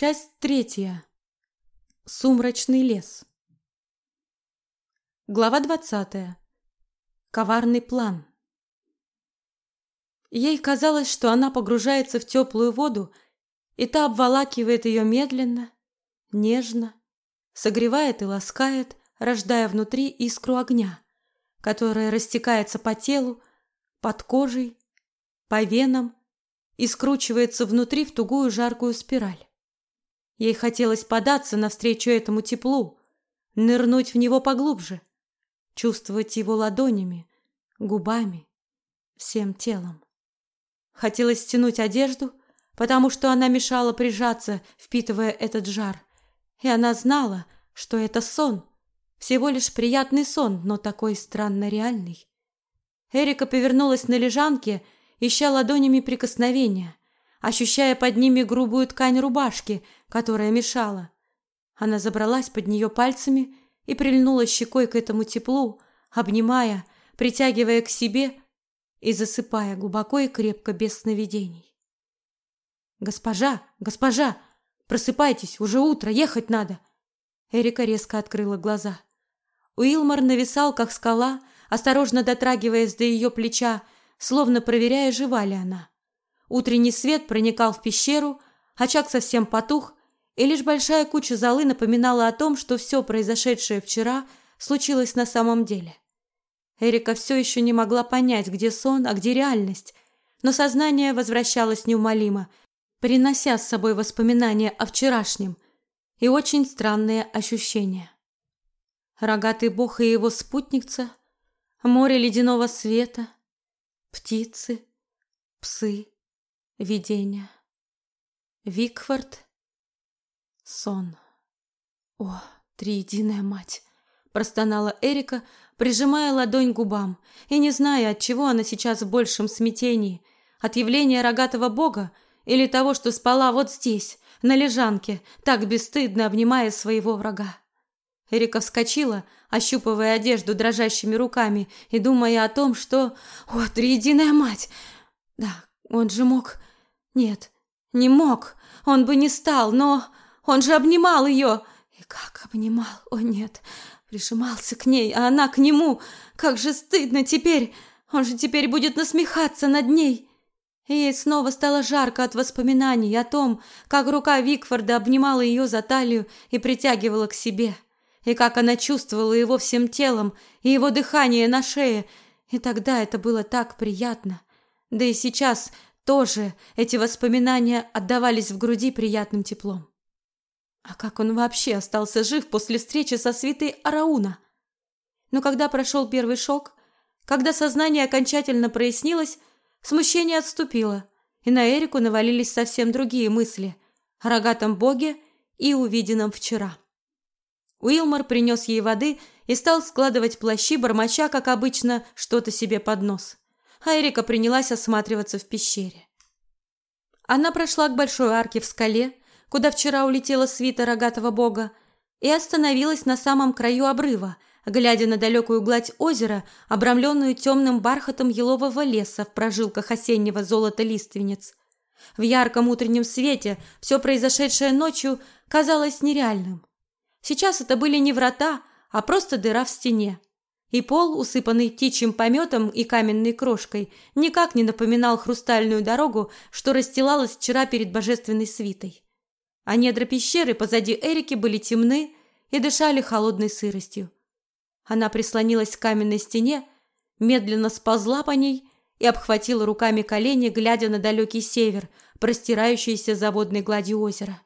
Часть третья. Сумрачный лес. Глава двадцатая. Коварный план. Ей казалось, что она погружается в теплую воду, и та обволакивает ее медленно, нежно, согревает и ласкает, рождая внутри искру огня, которая растекается по телу, под кожей, по венам и скручивается внутри в тугую жаркую спираль. Ей хотелось податься навстречу этому теплу, нырнуть в него поглубже, чувствовать его ладонями, губами, всем телом. Хотелось стянуть одежду, потому что она мешала прижаться, впитывая этот жар. И она знала, что это сон, всего лишь приятный сон, но такой странно реальный. Эрика повернулась на лежанке, ища ладонями прикосновения, ощущая под ними грубую ткань рубашки, которая мешала. Она забралась под нее пальцами и прильнула щекой к этому теплу, обнимая, притягивая к себе и засыпая глубоко и крепко без сновидений. «Госпожа! Госпожа! Просыпайтесь, уже утро, ехать надо!» Эрика резко открыла глаза. Уилмор нависал, как скала, осторожно дотрагиваясь до ее плеча, словно проверяя, жива ли она. Утренний свет проникал в пещеру, очаг совсем потух, и лишь большая куча золы напоминала о том, что все произошедшее вчера случилось на самом деле. Эрика все еще не могла понять, где сон, а где реальность, но сознание возвращалось неумолимо, принося с собой воспоминания о вчерашнем и очень странные ощущения. Рогатый бог и его спутница, море ледяного света, птицы, псы, Видение. Викфорд. Сон. О, триединая мать! Простонала Эрика, прижимая ладонь к губам и не зная, от чего она сейчас в большем смятении. От явления рогатого бога или того, что спала вот здесь, на лежанке, так бесстыдно обнимая своего врага. Эрика вскочила, ощупывая одежду дрожащими руками и думая о том, что... О, триединая мать! Да, он же мог... Нет, не мог. Он бы не стал, но он же обнимал ее. И как обнимал? О нет, прижимался к ней, а она к нему. Как же стыдно теперь. Он же теперь будет насмехаться над ней. И ей снова стало жарко от воспоминаний о том, как рука Викфорда обнимала ее за талию и притягивала к себе, и как она чувствовала его всем телом и его дыхание на шее, и тогда это было так приятно. Да и сейчас тоже эти воспоминания отдавались в груди приятным теплом. А как он вообще остался жив после встречи со свитой Арауна? Но когда прошел первый шок, когда сознание окончательно прояснилось, смущение отступило, и на Эрику навалились совсем другие мысли о рогатом боге и увиденном вчера. Уилмор принес ей воды и стал складывать плащи, бормоча, как обычно, что-то себе под нос а принялась осматриваться в пещере. Она прошла к большой арке в скале, куда вчера улетела свита рогатого бога, и остановилась на самом краю обрыва, глядя на далекую гладь озера, обрамленную темным бархатом елового леса в прожилках осеннего золота лиственниц. В ярком утреннем свете все произошедшее ночью казалось нереальным. Сейчас это были не врата, а просто дыра в стене, и пол, усыпанный птичьим пометом и каменной крошкой, никак не напоминал хрустальную дорогу, что расстилалась вчера перед божественной свитой. А недра пещеры позади Эрики были темны и дышали холодной сыростью. Она прислонилась к каменной стене, медленно сползла по ней и обхватила руками колени, глядя на далекий север, простирающийся за водной гладью озера.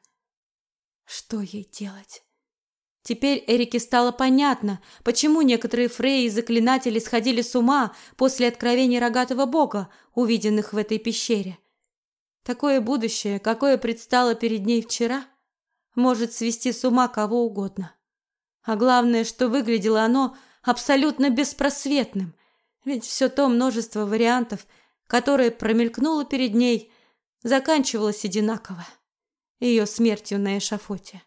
Что ей делать? Теперь Эрике стало понятно, почему некоторые фреи и заклинатели сходили с ума после откровений рогатого бога, увиденных в этой пещере. Такое будущее, какое предстало перед ней вчера, может свести с ума кого угодно. А главное, что выглядело оно абсолютно беспросветным, ведь все то множество вариантов, которое промелькнуло перед ней, заканчивалось одинаково – ее смертью на эшафоте.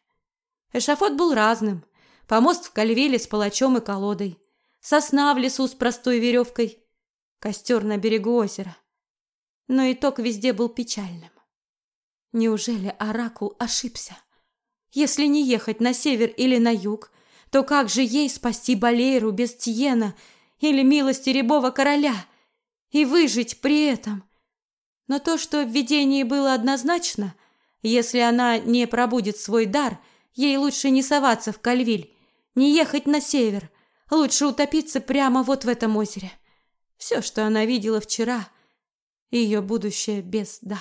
Эшафот был разным. Помост в кальвеле с палачом и колодой. Сосна в лесу с простой веревкой. Костер на берегу озера. Но итог везде был печальным. Неужели Оракул ошибся? Если не ехать на север или на юг, то как же ей спасти Балейру без Тиена или милости рябого короля и выжить при этом? Но то, что в видении было однозначно, если она не пробудет свой дар, ей лучше не соваться в Кальвиль, не ехать на север, лучше утопиться прямо вот в этом озере. Все, что она видела вчера, ее будущее без дара.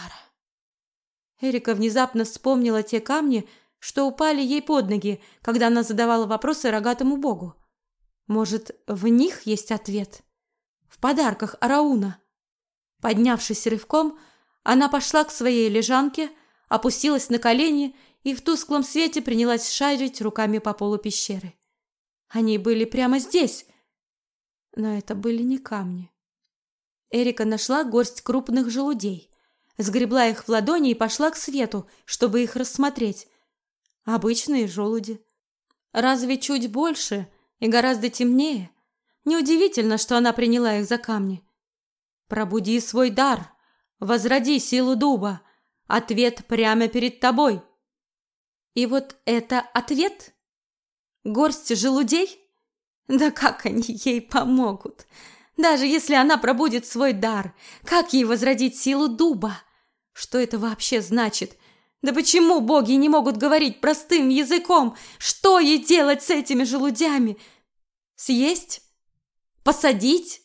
Эрика внезапно вспомнила те камни, что упали ей под ноги, когда она задавала вопросы рогатому богу. Может, в них есть ответ? В подарках Арауна. Поднявшись рывком, она пошла к своей лежанке, опустилась на колени и в тусклом свете принялась шарить руками по полу пещеры. Они были прямо здесь, но это были не камни. Эрика нашла горсть крупных желудей, сгребла их в ладони и пошла к свету, чтобы их рассмотреть. Обычные желуди. Разве чуть больше и гораздо темнее? Неудивительно, что она приняла их за камни. Пробуди свой дар, возроди силу дуба. Ответ прямо перед тобой. И вот это ответ? Горсть желудей? Да как они ей помогут? Даже если она пробудет свой дар, как ей возродить силу дуба? Что это вообще значит? Да почему боги не могут говорить простым языком? Что ей делать с этими желудями? Съесть? Посадить?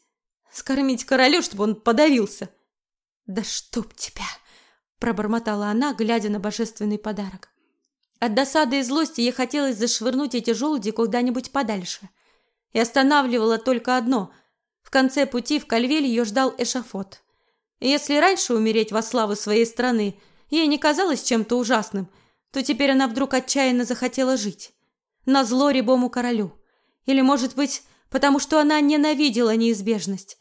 Скормить королю, чтобы он подавился? Да чтоб тебя! Пробормотала она, глядя на божественный подарок. От досады и злости ей хотелось зашвырнуть эти желуди куда-нибудь подальше. И останавливало только одно. В конце пути в Кальвель ее ждал эшафот. И если раньше умереть во славу своей страны ей не казалось чем-то ужасным, то теперь она вдруг отчаянно захотела жить. На зло рябому королю. Или, может быть, потому что она ненавидела неизбежность.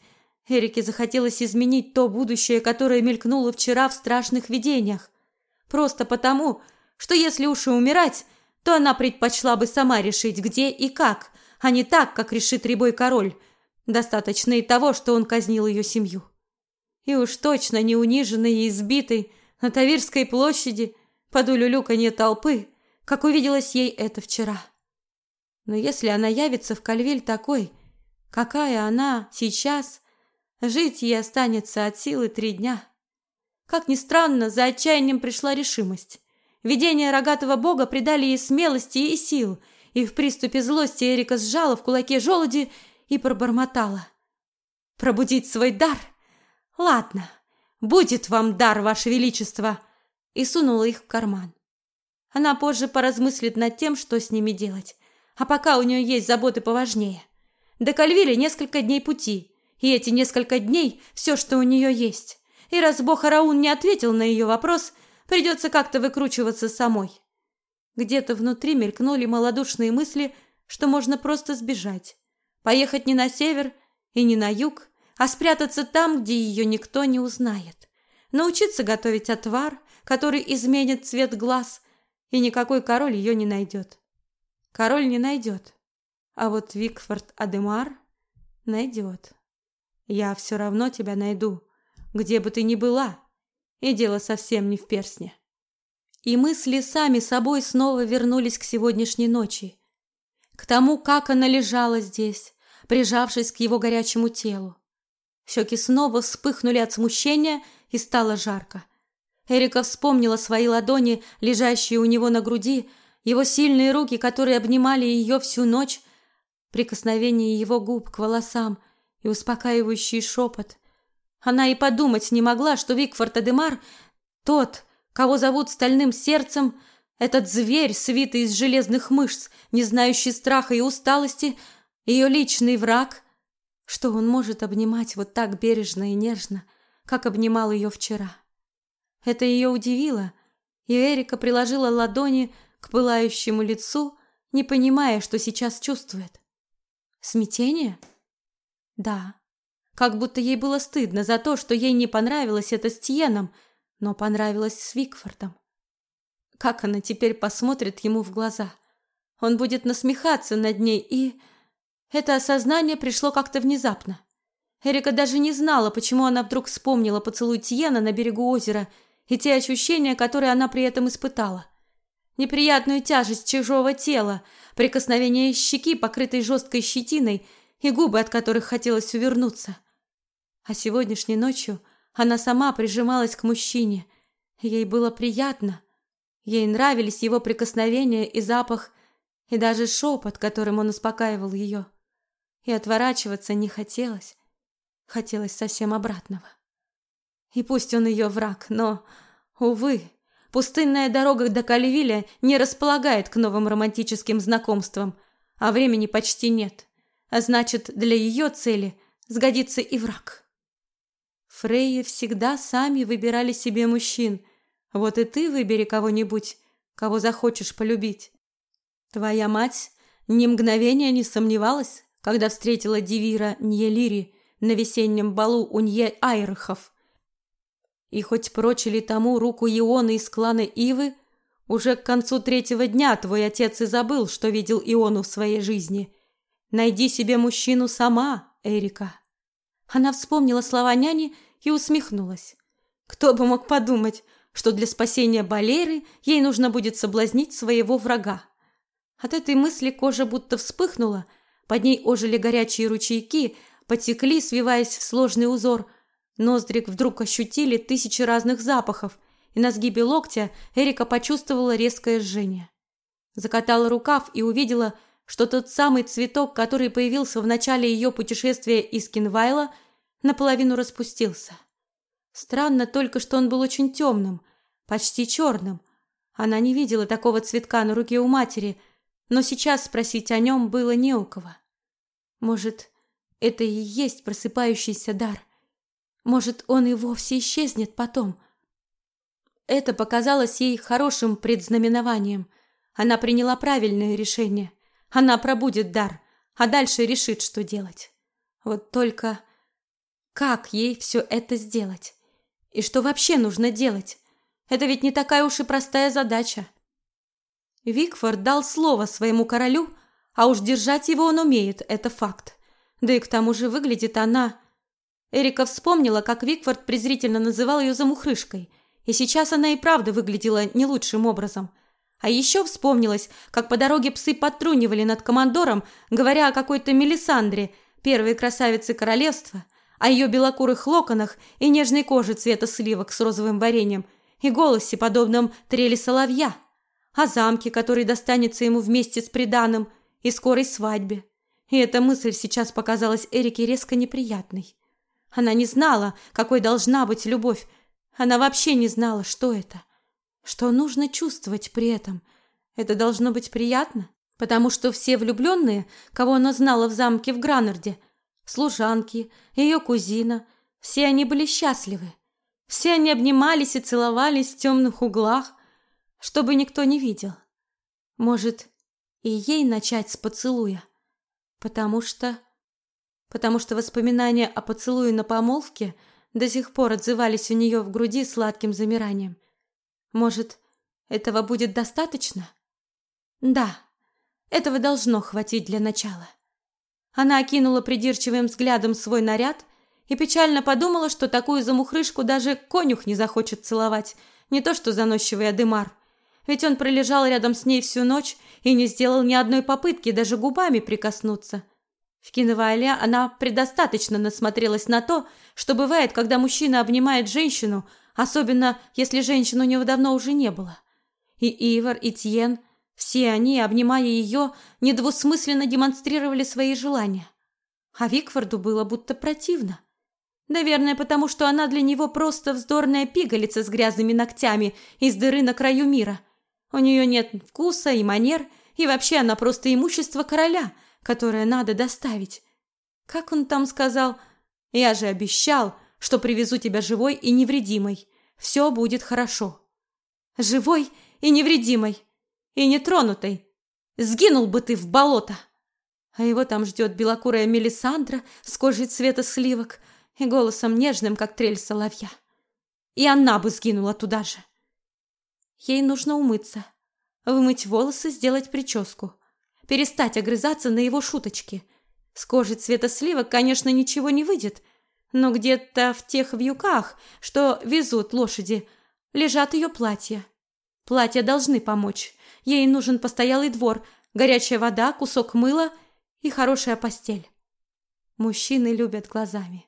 Эрике захотелось изменить то будущее, которое мелькнуло вчера в страшных видениях. Просто потому, что если уж и умирать, то она предпочла бы сама решить, где и как, а не так, как решит рябой король. Достаточно и того, что он казнил ее семью. И уж точно не униженной и избитой на Тавирской площади под улюлюканье толпы, как увиделось ей это вчера. Но если она явится в Кальвиль такой, какая она сейчас, жить ей останется от силы три дня. Как ни странно, за отчаянием пришла решимость. Видения рогатого бога придали ей смелости и сил, и в приступе злости Эрика сжала в кулаке желуди и пробормотала. «Пробудить свой дар? Ладно, будет вам дар, ваше величество!» и сунула их в карман. Она позже поразмыслит над тем, что с ними делать. А пока у нее есть заботы поважнее. До Кальвиля несколько дней пути, и эти несколько дней все, что у нее есть. И раз бог Араун не ответил на ее вопрос, Придется как-то выкручиваться самой. Где-то внутри мелькнули малодушные мысли, что можно просто сбежать. Поехать не на север и не на юг, а спрятаться там, где ее никто не узнает. Научиться готовить отвар, который изменит цвет глаз, и никакой король ее не найдет. Король не найдет, а вот Викфорд Адемар найдет. Я все равно тебя найду, где бы ты ни была, и дело совсем не в персне. И мысли сами собой снова вернулись к сегодняшней ночи, к тому, как она лежала здесь, прижавшись к его горячему телу. Щеки снова вспыхнули от смущения, и стало жарко. Эрика вспомнила свои ладони, лежащие у него на груди, его сильные руки, которые обнимали ее всю ночь, прикосновение его губ к волосам и успокаивающий шепот. Она и подумать не могла, что Викфорд Адемар, тот, кого зовут стальным сердцем, этот зверь, свитый из железных мышц, не знающий страха и усталости, ее личный враг, что он может обнимать вот так бережно и нежно, как обнимал ее вчера. Это ее удивило, и Эрика приложила ладони к пылающему лицу, не понимая, что сейчас чувствует. Смятение? Да. Как будто ей было стыдно за то, что ей не понравилось это с Тиеном, но понравилось с Викфордом. Как она теперь посмотрит ему в глаза? Он будет насмехаться над ней, и... Это осознание пришло как-то внезапно. Эрика даже не знала, почему она вдруг вспомнила поцелуй Тиена на берегу озера и те ощущения, которые она при этом испытала. Неприятную тяжесть чужого тела, прикосновение щеки, покрытой жесткой щетиной, и губы, от которых хотелось увернуться. А сегодняшней ночью она сама прижималась к мужчине. Ей было приятно. Ей нравились его прикосновения и запах, и даже шепот, которым он успокаивал ее. И отворачиваться не хотелось. Хотелось совсем обратного. И пусть он ее враг, но, увы, пустынная дорога до Кальвиля не располагает к новым романтическим знакомствам, а времени почти нет. А значит, для ее цели сгодится и враг. Фрейи всегда сами выбирали себе мужчин. Вот и ты выбери кого-нибудь, кого захочешь полюбить. Твоя мать ни мгновения не сомневалась, когда встретила Дивира Ньелири на весеннем балу у Нье-Айрхов. И хоть прочили тому руку Ионы из клана Ивы, уже к концу третьего дня твой отец и забыл, что видел Иону в своей жизни. Найди себе мужчину сама, Эрика. Она вспомнила слова няни и усмехнулась. Кто бы мог подумать, что для спасения Балеры ей нужно будет соблазнить своего врага. От этой мысли кожа будто вспыхнула, под ней ожили горячие ручейки, потекли, свиваясь в сложный узор. Ноздри вдруг ощутили тысячи разных запахов, и на сгибе локтя Эрика почувствовала резкое жжение. Закатала рукав и увидела, что тот самый цветок, который появился в начале ее путешествия из Кинвайла, наполовину распустился. Странно только, что он был очень темным, почти черным. Она не видела такого цветка на руке у матери – но сейчас спросить о нем было не у кого. Может, это и есть просыпающийся дар? Может, он и вовсе исчезнет потом? Это показалось ей хорошим предзнаменованием. Она приняла правильное решение. Она пробудет дар, а дальше решит, что делать. Вот только как ей все это сделать? И что вообще нужно делать? Это ведь не такая уж и простая задача. Викфорд дал слово своему королю, а уж держать его он умеет, это факт. Да и к тому же выглядит она... Эрика вспомнила, как Викфорд презрительно называл ее замухрышкой, и сейчас она и правда выглядела не лучшим образом. А еще вспомнилось, как по дороге псы подтрунивали над командором, говоря о какой-то Мелисандре, первой красавице королевства, о ее белокурых локонах и нежной коже цвета сливок с розовым вареньем, и голосе, подобном трели соловья о замке, который достанется ему вместе с приданым, и скорой свадьбе. И эта мысль сейчас показалась Эрике резко неприятной. Она не знала, какой должна быть любовь. Она вообще не знала, что это. Что нужно чувствовать при этом. Это должно быть приятно, потому что все влюбленные, кого она знала в замке в Гранарде, служанки, ее кузина, все они были счастливы. Все они обнимались и целовались в темных углах, чтобы никто не видел. Может, и ей начать с поцелуя, потому что... Потому что воспоминания о поцелуе на помолвке до сих пор отзывались у нее в груди сладким замиранием. Может, этого будет достаточно? Да, этого должно хватить для начала. Она окинула придирчивым взглядом свой наряд и печально подумала, что такую замухрышку даже конюх не захочет целовать, не то что заносчивый Адемар ведь он пролежал рядом с ней всю ночь и не сделал ни одной попытки даже губами прикоснуться. В Киновайле она предостаточно насмотрелась на то, что бывает, когда мужчина обнимает женщину, особенно если женщину у него давно уже не было. И Ивар, и Тьен, все они, обнимая ее, недвусмысленно демонстрировали свои желания. А Викфорду было будто противно. Наверное, потому что она для него просто вздорная пигалица с грязными ногтями из дыры на краю мира – у нее нет вкуса и манер, и вообще она просто имущество короля, которое надо доставить. Как он там сказал? Я же обещал, что привезу тебя живой и невредимой. Все будет хорошо. Живой и невредимой. И нетронутой. Сгинул бы ты в болото. А его там ждет белокурая Мелисандра с кожей цвета сливок и голосом нежным, как трель соловья. И она бы сгинула туда же. Ей нужно умыться, вымыть волосы, сделать прическу, перестать огрызаться на его шуточки. С кожи цвета сливок, конечно, ничего не выйдет, но где-то в тех вьюках, что везут лошади, лежат ее платья. Платья должны помочь. Ей нужен постоялый двор, горячая вода, кусок мыла и хорошая постель. Мужчины любят глазами.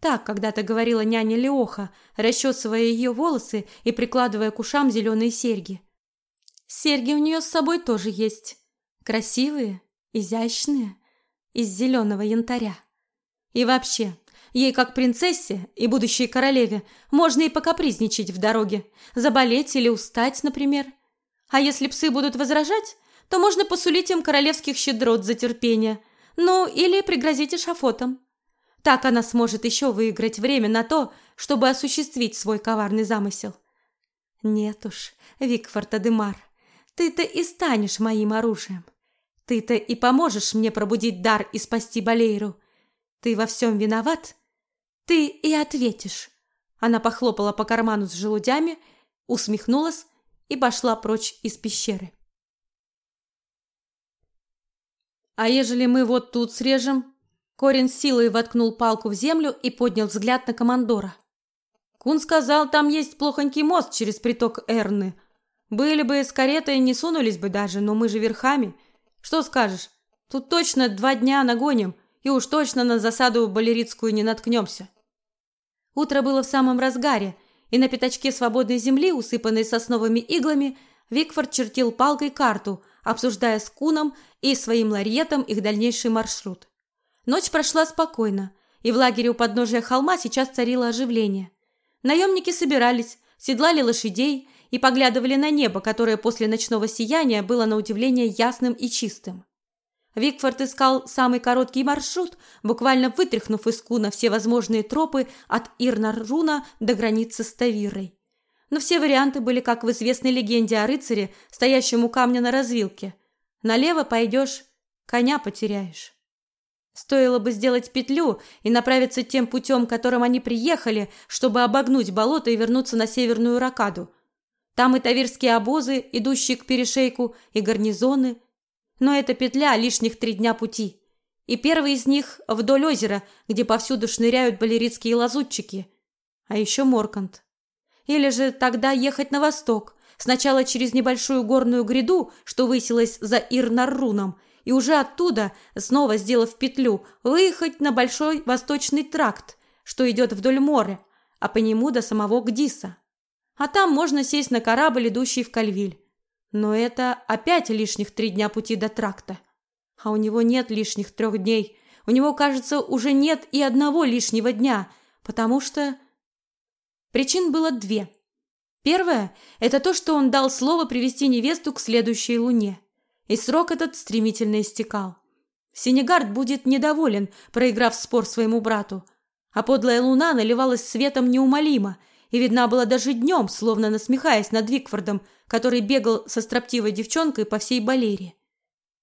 Так когда-то говорила няня Леоха, расчесывая ее волосы и прикладывая к ушам зеленые серьги. Серьги у нее с собой тоже есть. Красивые, изящные, из зеленого янтаря. И вообще, ей как принцессе и будущей королеве можно и покапризничать в дороге, заболеть или устать, например. А если псы будут возражать, то можно посулить им королевских щедрот за терпение, ну или пригрозить эшафотом. Так она сможет еще выиграть время на то, чтобы осуществить свой коварный замысел. Нет уж, Викфорд Адемар, ты-то и станешь моим оружием. Ты-то и поможешь мне пробудить дар и спасти Балейру. Ты во всем виноват? Ты и ответишь. Она похлопала по карману с желудями, усмехнулась и пошла прочь из пещеры. А ежели мы вот тут срежем? Корин силой воткнул палку в землю и поднял взгляд на командора. Кун сказал, там есть плохонький мост через приток Эрны. Были бы с каретой, не сунулись бы даже, но мы же верхами. Что скажешь? Тут точно два дня нагоним, и уж точно на засаду балеритскую не наткнемся. Утро было в самом разгаре, и на пятачке свободной земли, усыпанной сосновыми иглами, Викфорд чертил палкой карту, обсуждая с Куном и своим ларьетом их дальнейший маршрут. Ночь прошла спокойно, и в лагере у подножия холма сейчас царило оживление. Наемники собирались, седлали лошадей и поглядывали на небо, которое после ночного сияния было на удивление ясным и чистым. Викфорд искал самый короткий маршрут, буквально вытряхнув из куна все возможные тропы от Ирнарруна до границы с Тавирой. Но все варианты были как в известной легенде о рыцаре, стоящем у камня на развилке. Налево пойдешь, коня потеряешь. Стоило бы сделать петлю и направиться тем путем, которым они приехали, чтобы обогнуть болото и вернуться на северную ракаду. Там и тавирские обозы, идущие к перешейку, и гарнизоны. Но эта петля лишних три дня пути. И первый из них вдоль озера, где повсюду шныряют балеритские лазутчики. А еще Моркант. Или же тогда ехать на восток, сначала через небольшую горную гряду, что высилась за Ирнарруном, и уже оттуда, снова сделав петлю, выехать на большой восточный тракт, что идет вдоль моря, а по нему до самого Гдиса. А там можно сесть на корабль, идущий в Кальвиль. Но это опять лишних три дня пути до тракта. А у него нет лишних трех дней. У него, кажется, уже нет и одного лишнего дня, потому что... Причин было две. Первое – это то, что он дал слово привести невесту к следующей луне и срок этот стремительно истекал. Сенегард будет недоволен, проиграв спор своему брату, а подлая луна наливалась светом неумолимо и видна была даже днем, словно насмехаясь над Викфордом, который бегал со строптивой девчонкой по всей Балерии.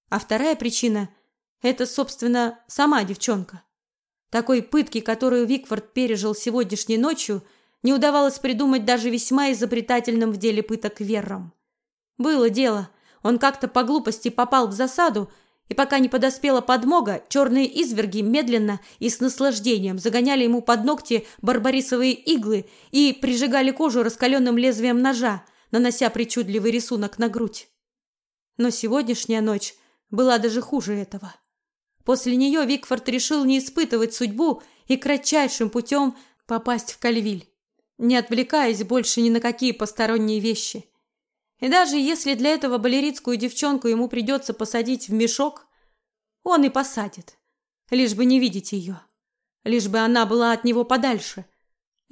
А вторая причина – это, собственно, сама девчонка. Такой пытки, которую Викфорд пережил сегодняшней ночью, не удавалось придумать даже весьма изобретательным в деле пыток верром. Было дело – он как-то по глупости попал в засаду, и пока не подоспела подмога, черные изверги медленно и с наслаждением загоняли ему под ногти барбарисовые иглы и прижигали кожу раскаленным лезвием ножа, нанося причудливый рисунок на грудь. Но сегодняшняя ночь была даже хуже этого. После нее Викфорд решил не испытывать судьбу и кратчайшим путем попасть в Кальвиль, не отвлекаясь больше ни на какие посторонние вещи. И даже если для этого балеритскую девчонку ему придется посадить в мешок, он и посадит, лишь бы не видеть ее, лишь бы она была от него подальше,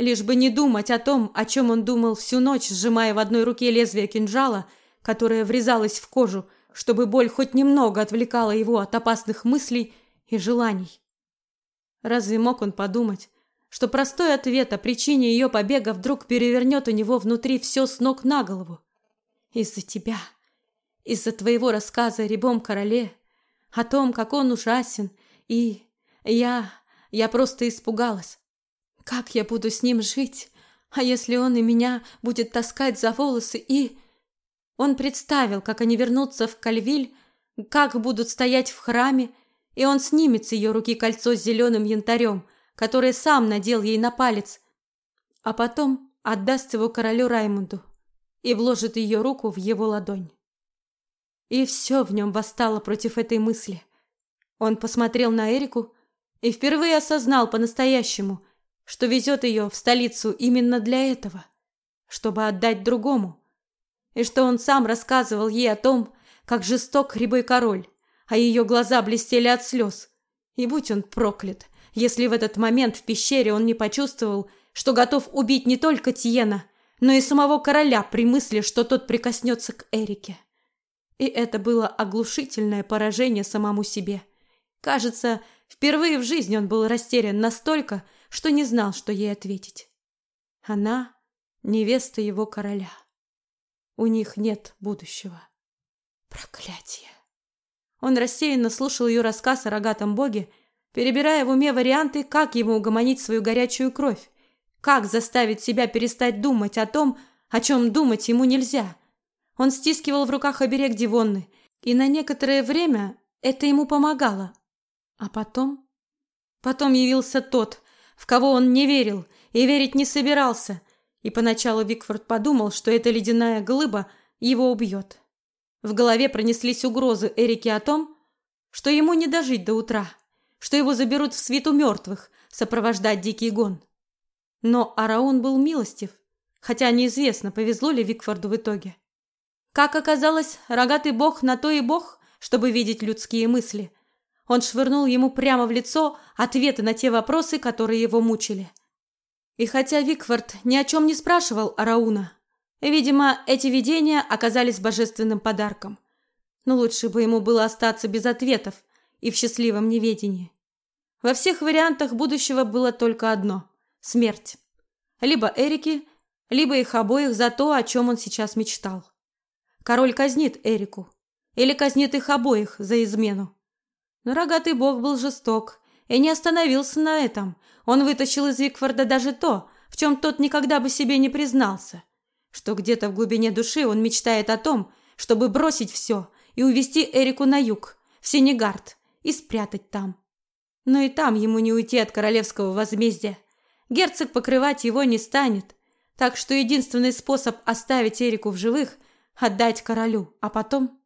лишь бы не думать о том, о чем он думал всю ночь, сжимая в одной руке лезвие кинжала, которое врезалось в кожу, чтобы боль хоть немного отвлекала его от опасных мыслей и желаний. Разве мог он подумать, что простой ответ о причине ее побега вдруг перевернет у него внутри все с ног на голову? Из-за тебя. Из-за твоего рассказа о рябом короле. О том, как он ужасен. И я... Я просто испугалась. Как я буду с ним жить? А если он и меня будет таскать за волосы и... Он представил, как они вернутся в Кальвиль, как будут стоять в храме, и он снимет с ее руки кольцо с зеленым янтарем, которое сам надел ей на палец, а потом отдаст его королю Раймунду и вложит ее руку в его ладонь. И все в нем восстало против этой мысли. Он посмотрел на Эрику и впервые осознал по-настоящему, что везет ее в столицу именно для этого, чтобы отдать другому, и что он сам рассказывал ей о том, как жесток рябой король, а ее глаза блестели от слез. И будь он проклят, если в этот момент в пещере он не почувствовал, что готов убить не только Тиена, но и самого короля при мысли, что тот прикоснется к Эрике. И это было оглушительное поражение самому себе. Кажется, впервые в жизни он был растерян настолько, что не знал, что ей ответить. Она — невеста его короля. У них нет будущего. Проклятие. Он рассеянно слушал ее рассказ о рогатом боге, перебирая в уме варианты, как ему угомонить свою горячую кровь, как заставить себя перестать думать о том, о чем думать ему нельзя. Он стискивал в руках оберег Дивонны, и на некоторое время это ему помогало. А потом... Потом явился тот, в кого он не верил и верить не собирался, и поначалу Викфорд подумал, что эта ледяная глыба его убьет. В голове пронеслись угрозы Эрике о том, что ему не дожить до утра, что его заберут в свиту мертвых, сопровождать дикий гон. Но Араун был милостив, хотя неизвестно, повезло ли Викфорду в итоге. Как оказалось, рогатый бог на то и бог, чтобы видеть людские мысли. Он швырнул ему прямо в лицо ответы на те вопросы, которые его мучили. И хотя Викфорд ни о чем не спрашивал Арауна, видимо, эти видения оказались божественным подарком. Но лучше бы ему было остаться без ответов и в счастливом неведении. Во всех вариантах будущего было только одно смерть. Либо Эрики, либо их обоих за то, о чем он сейчас мечтал. Король казнит Эрику или казнит их обоих за измену. Но рогатый бог был жесток и не остановился на этом. Он вытащил из Викфорда даже то, в чем тот никогда бы себе не признался, что где-то в глубине души он мечтает о том, чтобы бросить все и увести Эрику на юг, в Сенегард, и спрятать там. Но и там ему не уйти от королевского возмездия – Герцог покрывать его не станет, так что единственный способ оставить Эрику в живых – отдать королю, а потом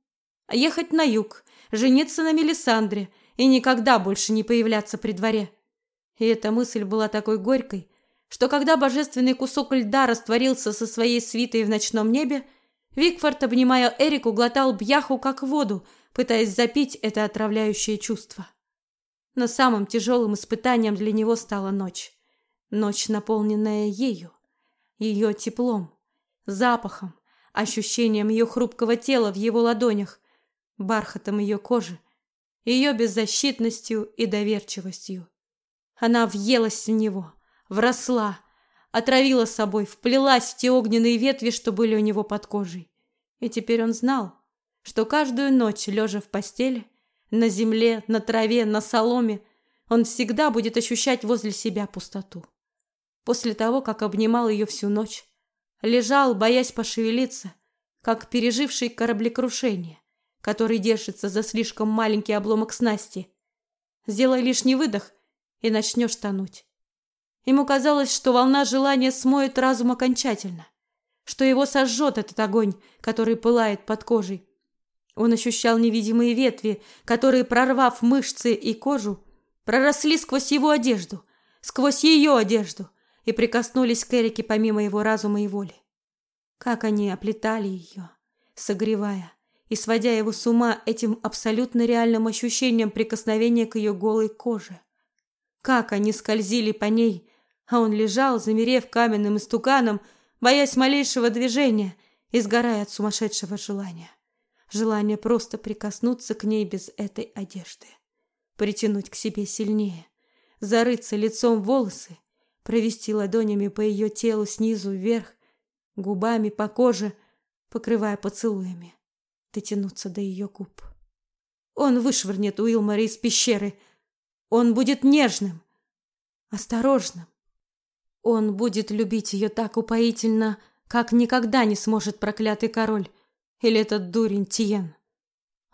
ехать на юг, жениться на Мелисандре и никогда больше не появляться при дворе. И эта мысль была такой горькой, что когда божественный кусок льда растворился со своей свитой в ночном небе, Викфорд, обнимая Эрику, глотал бьяху как воду, пытаясь запить это отравляющее чувство. Но самым тяжелым испытанием для него стала ночь. Ночь, наполненная ею, ее теплом, запахом, ощущением ее хрупкого тела в его ладонях, бархатом ее кожи, ее беззащитностью и доверчивостью. Она въелась в него, вросла, отравила собой, вплелась в те огненные ветви, что были у него под кожей. И теперь он знал, что каждую ночь, лежа в постели, на земле, на траве, на соломе, он всегда будет ощущать возле себя пустоту после того, как обнимал ее всю ночь. Лежал, боясь пошевелиться, как переживший кораблекрушение, который держится за слишком маленький обломок снасти. Сделай лишний выдох, и начнешь тонуть. Ему казалось, что волна желания смоет разум окончательно, что его сожжет этот огонь, который пылает под кожей. Он ощущал невидимые ветви, которые, прорвав мышцы и кожу, проросли сквозь его одежду, сквозь ее одежду, и прикоснулись к Эрике помимо его разума и воли. Как они оплетали ее, согревая и сводя его с ума этим абсолютно реальным ощущением прикосновения к ее голой коже. Как они скользили по ней, а он лежал, замерев каменным истуканом, боясь малейшего движения и сгорая от сумасшедшего желания. Желание просто прикоснуться к ней без этой одежды, притянуть к себе сильнее, зарыться лицом в волосы провести ладонями по ее телу снизу вверх, губами по коже, покрывая поцелуями, дотянуться до ее губ. Он вышвырнет Уилмора из пещеры. Он будет нежным, осторожным. Он будет любить ее так упоительно, как никогда не сможет проклятый король или этот дурень Тиен.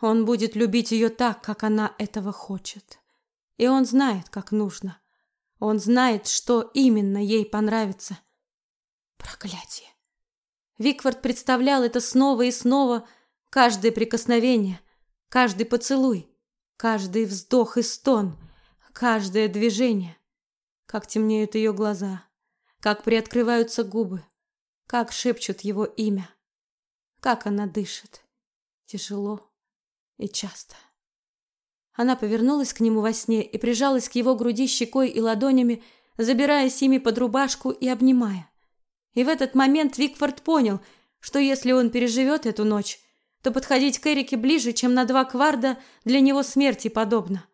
Он будет любить ее так, как она этого хочет. И он знает, как нужно. Он знает, что именно ей понравится. Проклятие. Виквард представлял это снова и снова, каждое прикосновение, каждый поцелуй, каждый вздох и стон, каждое движение. Как темнеют ее глаза, как приоткрываются губы, как шепчут его имя, как она дышит, тяжело и часто. Она повернулась к нему во сне и прижалась к его груди щекой и ладонями, забираясь ими под рубашку и обнимая. И в этот момент Викфорд понял, что если он переживет эту ночь, то подходить к Эрике ближе, чем на два кварда, для него смерти подобно.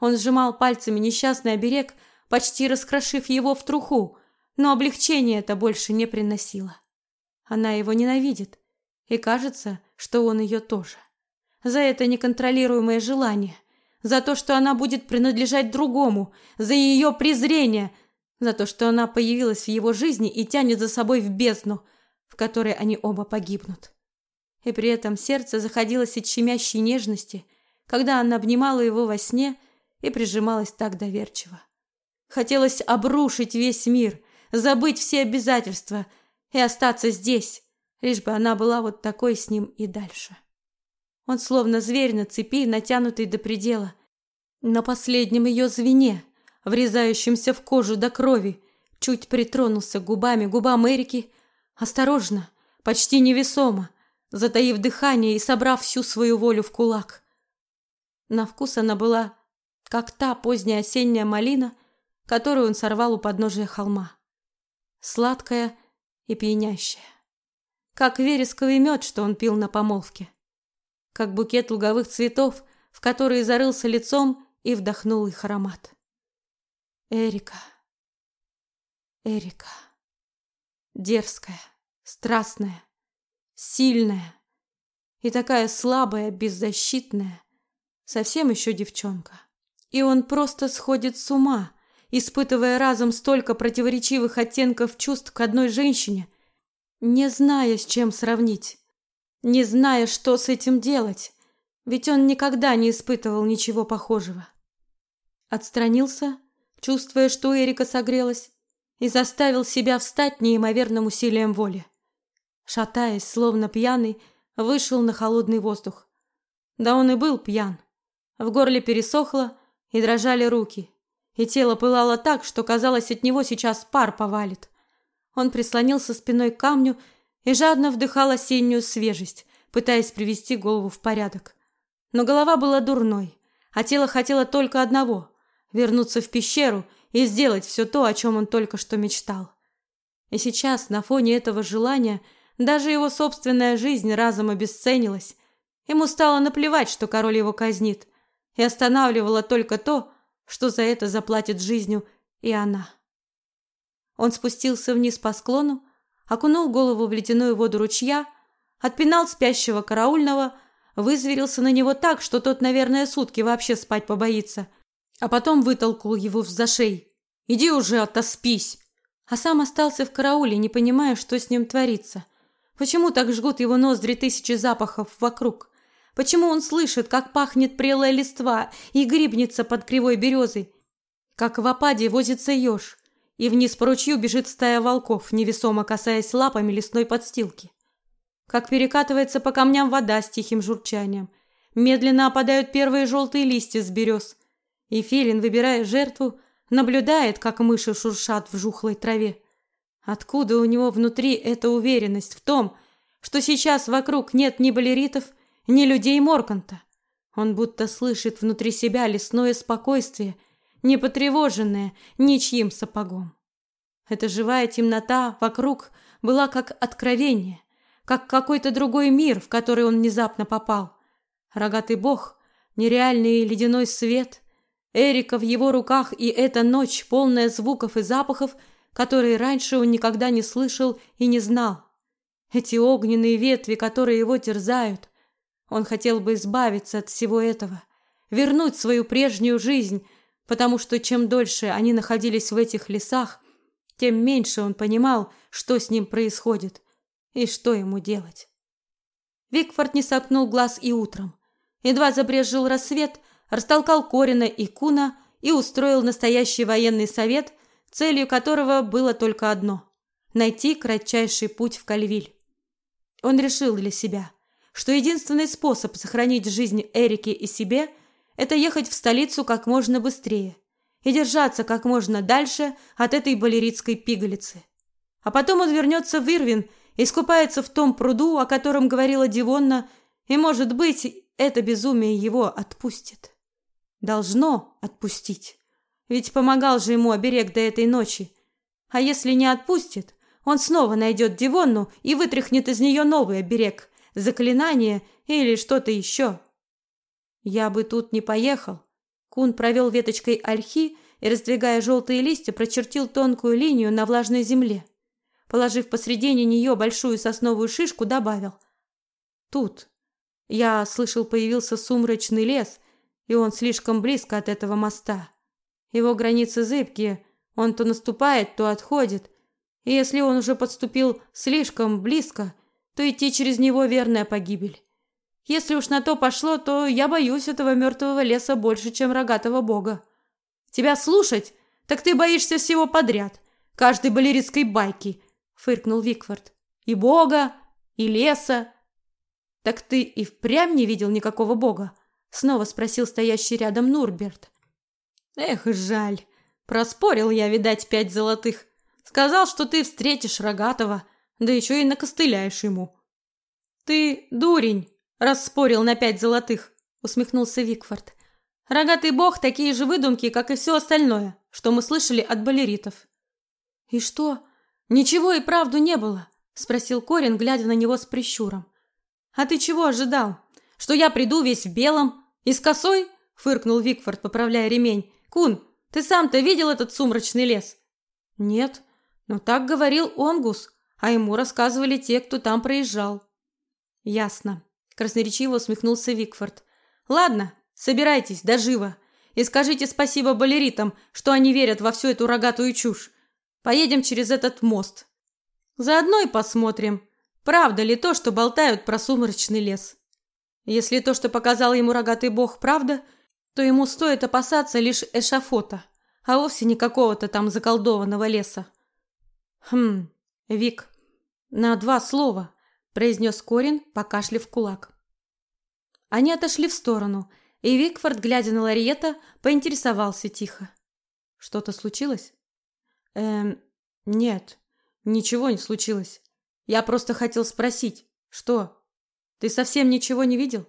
Он сжимал пальцами несчастный оберег, почти раскрошив его в труху, но облегчение это больше не приносило. Она его ненавидит, и кажется, что он ее тоже. За это неконтролируемое желание, за то, что она будет принадлежать другому, за ее презрение, за то, что она появилась в его жизни и тянет за собой в бездну, в которой они оба погибнут. И при этом сердце заходилось от щемящей нежности, когда она обнимала его во сне и прижималась так доверчиво. Хотелось обрушить весь мир, забыть все обязательства и остаться здесь, лишь бы она была вот такой с ним и дальше. Он словно зверь на цепи, натянутый до предела. На последнем ее звене, врезающемся в кожу до крови, чуть притронулся губами губам Эрики, осторожно, почти невесомо, затаив дыхание и собрав всю свою волю в кулак. На вкус она была, как та поздняя осенняя малина, которую он сорвал у подножия холма. Сладкая и пьянящая. Как вересковый мед, что он пил на помолвке как букет луговых цветов, в которые зарылся лицом и вдохнул их аромат. Эрика. Эрика. Дерзкая, страстная, сильная и такая слабая, беззащитная, совсем еще девчонка. И он просто сходит с ума, испытывая разом столько противоречивых оттенков чувств к одной женщине, не зная, с чем сравнить не зная, что с этим делать, ведь он никогда не испытывал ничего похожего. Отстранился, чувствуя, что Эрика согрелась, и заставил себя встать неимоверным усилием воли. Шатаясь, словно пьяный, вышел на холодный воздух. Да он и был пьян. В горле пересохло, и дрожали руки, и тело пылало так, что казалось, от него сейчас пар повалит. Он прислонился спиной к камню и жадно вдыхал осеннюю свежесть, пытаясь привести голову в порядок. Но голова была дурной, а тело хотело только одного вернуться в пещеру и сделать все то, о чем он только что мечтал. И сейчас на фоне этого желания даже его собственная жизнь разом обесценилась. Ему стало наплевать, что король его казнит, и останавливало только то, что за это заплатит жизнью и она. Он спустился вниз по склону, окунул голову в ледяную воду ручья, отпинал спящего караульного, вызверился на него так, что тот, наверное, сутки вообще спать побоится, а потом вытолкнул его в зашей. «Иди уже, отоспись!» А сам остался в карауле, не понимая, что с ним творится. Почему так жгут его ноздри тысячи запахов вокруг? Почему он слышит, как пахнет прелая листва и грибнется под кривой березой? Как в опаде возится еж? и вниз по ручью бежит стая волков, невесомо касаясь лапами лесной подстилки. Как перекатывается по камням вода с тихим журчанием. Медленно опадают первые желтые листья с берез. И Филин, выбирая жертву, наблюдает, как мыши шуршат в жухлой траве. Откуда у него внутри эта уверенность в том, что сейчас вокруг нет ни балеритов, ни людей Морканта? Он будто слышит внутри себя лесное спокойствие – не потревоженная ничьим сапогом. Эта живая темнота вокруг была как откровение, как какой-то другой мир, в который он внезапно попал. Рогатый бог, нереальный ледяной свет, Эрика в его руках и эта ночь, полная звуков и запахов, которые раньше он никогда не слышал и не знал. Эти огненные ветви, которые его терзают. Он хотел бы избавиться от всего этого, вернуть свою прежнюю жизнь, потому что чем дольше они находились в этих лесах, тем меньше он понимал, что с ним происходит и что ему делать. Викфорд не сомкнул глаз и утром. Едва забрезжил рассвет, растолкал Корина и Куна и устроил настоящий военный совет, целью которого было только одно найти кратчайший путь в Кальвиль. Он решил для себя, что единственный способ сохранить жизнь Эрике и себе – это ехать в столицу как можно быстрее и держаться как можно дальше от этой балеритской пигалицы. А потом он вернется в Ирвин и искупается в том пруду, о котором говорила Дивонна, и, может быть, это безумие его отпустит. Должно отпустить. Ведь помогал же ему оберег до этой ночи. А если не отпустит, он снова найдет Дивонну и вытряхнет из нее новый оберег, заклинание или что-то еще. Я бы тут не поехал. Кун провел веточкой ольхи и, раздвигая желтые листья, прочертил тонкую линию на влажной земле. Положив посредине нее большую сосновую шишку, добавил. Тут. Я слышал, появился сумрачный лес, и он слишком близко от этого моста. Его границы зыбкие, он то наступает, то отходит. И если он уже подступил слишком близко, то идти через него верная погибель. Если уж на то пошло, то я боюсь этого мертвого леса больше, чем рогатого бога. Тебя слушать, так ты боишься всего подряд, каждой балеритской байки, фыркнул Викфорд. И бога, и леса. Так ты и впрямь не видел никакого бога? Снова спросил стоящий рядом Нурберт. Эх, жаль. Проспорил я, видать, пять золотых. Сказал, что ты встретишь Рогатого, да еще и накостыляешь ему. Ты дурень, расспорил на пять золотых, усмехнулся Викфорд. Рогатый бог такие же выдумки, как и все остальное, что мы слышали от балеритов. И что? Ничего и правду не было, спросил Корин, глядя на него с прищуром. А ты чего ожидал? Что я приду весь в белом и с косой? фыркнул Викфорд, поправляя ремень. Кун, ты сам-то видел этот сумрачный лес? Нет, но так говорил Онгус, а ему рассказывали те, кто там проезжал. Ясно, красноречиво усмехнулся Викфорд. Ладно, собирайтесь, да и скажите спасибо балеритам, что они верят во всю эту рогатую чушь. Поедем через этот мост. Заодно и посмотрим, правда ли то, что болтают про сумрачный лес. Если то, что показал ему рогатый бог, правда, то ему стоит опасаться лишь эшафота, а вовсе не какого-то там заколдованного леса. Хм, Вик, на два слова, произнес Корин, покашлив кулак. Они отошли в сторону, и Викфорд, глядя на Лариета, поинтересовался тихо: "Что-то случилось?" "Эм, нет, ничего не случилось. Я просто хотел спросить, что? Ты совсем ничего не видел?"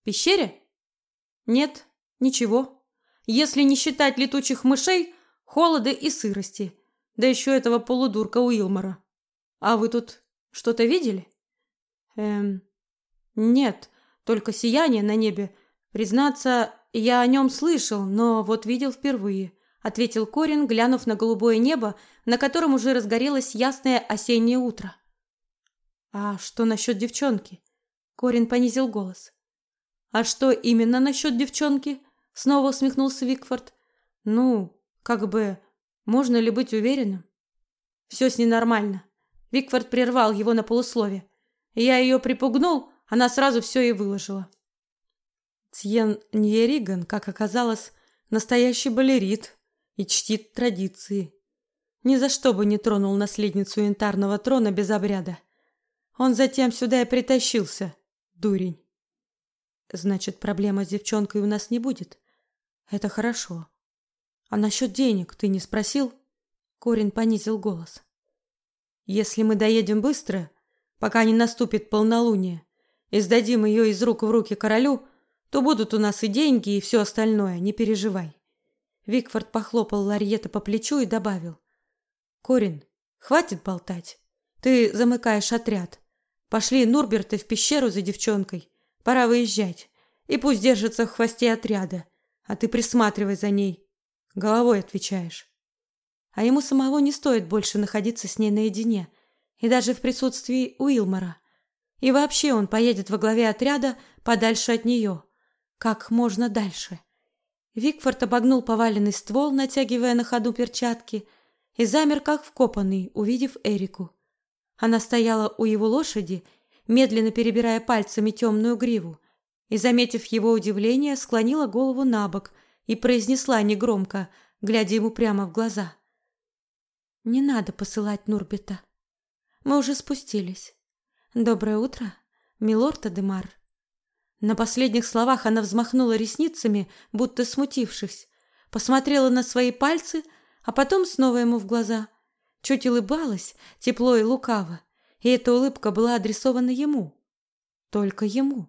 "В пещере?" Нет, ничего. Если не считать летучих мышей, холода и сырости. Да еще этого полудурка Уилмора. А вы тут что-то видели? Эм, нет, только сияние на небе. Признаться, я о нем слышал, но вот видел впервые, ответил Корин, глянув на голубое небо, на котором уже разгорелось ясное осеннее утро. А что насчет девчонки? Корин понизил голос. А что именно насчет девчонки? Снова усмехнулся Викфорд. Ну, как бы, можно ли быть уверенным? Все с ней нормально. Викфорд прервал его на полуслове. Я ее припугнул, она сразу все и выложила. Тьен Ньериган, как оказалось, настоящий балерит и чтит традиции. Ни за что бы не тронул наследницу янтарного трона без обряда. Он затем сюда и притащился, дурень. Значит, проблема с девчонкой у нас не будет. Это хорошо. А насчет денег ты не спросил? Корин понизил голос. Если мы доедем быстро, пока не наступит полнолуние, и сдадим ее из рук в руки королю, то будут у нас и деньги, и все остальное, не переживай. Викфорд похлопал Ларьета по плечу и добавил: "Корин, хватит болтать. Ты замыкаешь отряд. Пошли Нурберта в пещеру за девчонкой. Пора выезжать. И пусть держится в хвосте отряда, а ты присматривай за ней. Головой отвечаешь. А ему самого не стоит больше находиться с ней наедине, и даже в присутствии Уилмора. И вообще он поедет во главе отряда подальше от нее. Как можно дальше. Викфорд обогнул поваленный ствол, натягивая на ходу перчатки, и замер как вкопанный, увидев Эрику. Она стояла у его лошади медленно перебирая пальцами темную гриву, и, заметив его удивление, склонила голову на бок и произнесла негромко, глядя ему прямо в глаза: Не надо посылать Нурбита. Мы уже спустились. Доброе утро, милорд Адемар. На последних словах она взмахнула ресницами, будто смутившись, посмотрела на свои пальцы, а потом снова ему в глаза. Чуть улыбалась, тепло и лукаво, и эта улыбка была адресована ему. Только ему.